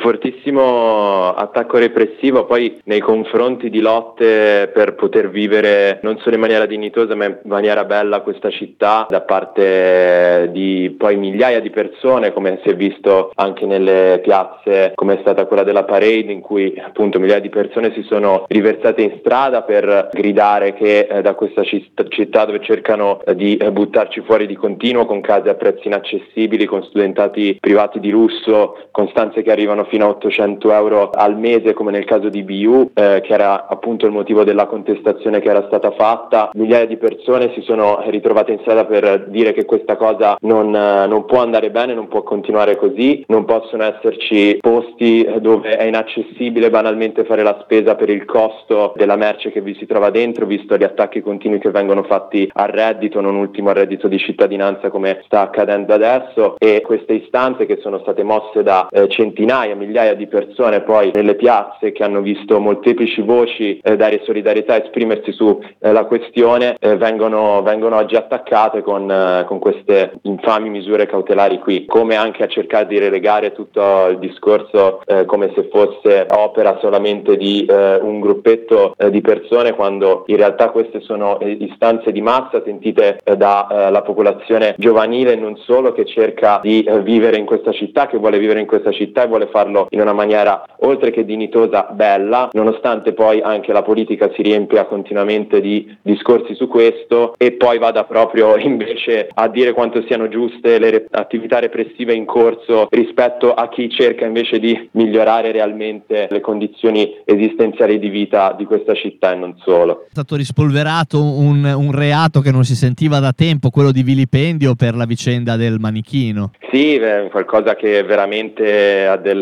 fortissimo attacco repressivo poi nei confronti di lotte per poter vivere non solo in maniera dignitosa ma in maniera bella questa città da parte di poi migliaia di persone come si è visto anche nelle piazze come è stata quella della parade in cui appunto migliaia di persone si sono riversate in strada per gridare che eh, da questa città dove cercano eh, di eh, buttarci fuori di continuo con case a prezzi inaccessibili, con studentati privati di lusso, con stanze che arrivano fino a 800 euro al mese come nel caso di BU, eh, che era appunto il motivo della contestazione che era stata fatta. Migliaia di persone si sono ritrovate in strada per dire che questa cosa non, eh, non può andare bene, non può continuare così, non possono esserci posti dove è inaccessibile banalmente fare la spesa per il costo della merce che vi si trova dentro, visto gli attacchi continui che vengono fatti al reddito, non ultimo al reddito di cittadinanza come sta accadendo adesso e queste istanze che sono state mosse da eh, centinaia, migliaia di persone poi nelle piazze che hanno visto molteplici voci eh, dare solidarietà e esprimersi sulla eh, questione eh, vengono, vengono, oggi attaccate con, eh, con queste infami misure cautelari qui, come anche a cercare di relegare tutto il discorso eh, come se fosse opera solamente di un gruppetto di persone quando in realtà queste sono istanze di massa sentite dalla popolazione giovanile non solo che cerca di vivere in questa città, che vuole vivere in questa città e vuole farlo in una maniera oltre che dignitosa, bella, nonostante poi anche la politica si riempia continuamente di discorsi su questo e poi vada proprio invece a dire quanto siano giuste le re- attività repressive in corso rispetto a chi cerca invece di migliorare realmente le condizioni esistenziali di vita di questa città e non solo. È stato rispolverato un, un reato che non si sentiva da tempo, quello di vilipendio per la vicenda del manichino. Sì, qualcosa che veramente ha del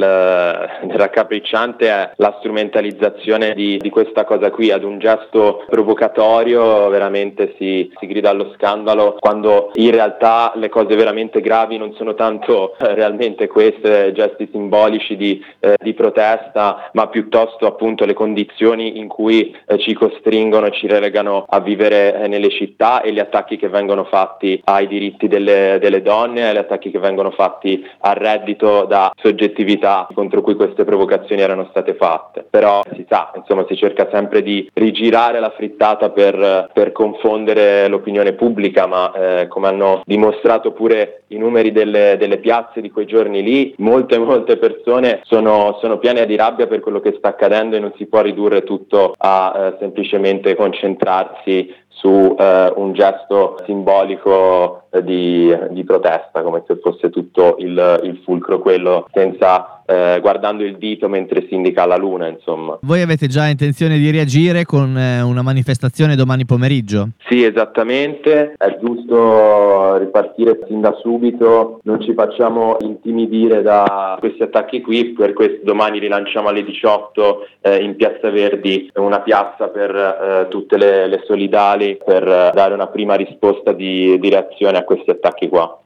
raccapricciante è la strumentalizzazione di, di, questa cosa qui. Ad un gesto provocatorio, veramente si, si, grida allo scandalo quando in realtà le cose veramente gravi non sono tanto eh, realmente queste, gesti simbolici di, eh, di, protesta, ma piuttosto appunto le condizioni in cui eh, ci costringono e ci relegano a vivere eh, nelle città e gli attacchi che vengono fatti ai diritti delle, delle donne, gli attacchi che vengono fatti al reddito da soggettività contro cui queste provocazioni erano state fatte. Però si sa, insomma, si cerca sempre di rigirare la frittata per, per confondere l'opinione pubblica, ma eh, come hanno dimostrato pure i numeri delle, delle, piazze di quei giorni lì, molte molte persone sono, sono, piene di rabbia per quello che sta accadendo e non si può ridurre tutto a eh, semplicemente concentrarsi su eh, un gesto simbolico eh, di, di, protesta, come se fosse tutto il, il fulcro quello, senza eh, guardando il dito mentre si indica la luna, insomma. Voi avete già intenzione di reagire con eh, una manifestazione domani pomeriggio? Sì, esattamente, è giusto ripartire sin da subito, non ci facciamo intimidire da questi attacchi qui, per questo domani rilanciamo alle 18 eh, in Piazza Verdi una piazza per eh, tutte le, le solidali per dare una prima risposta di, di reazione a questi attacchi qua.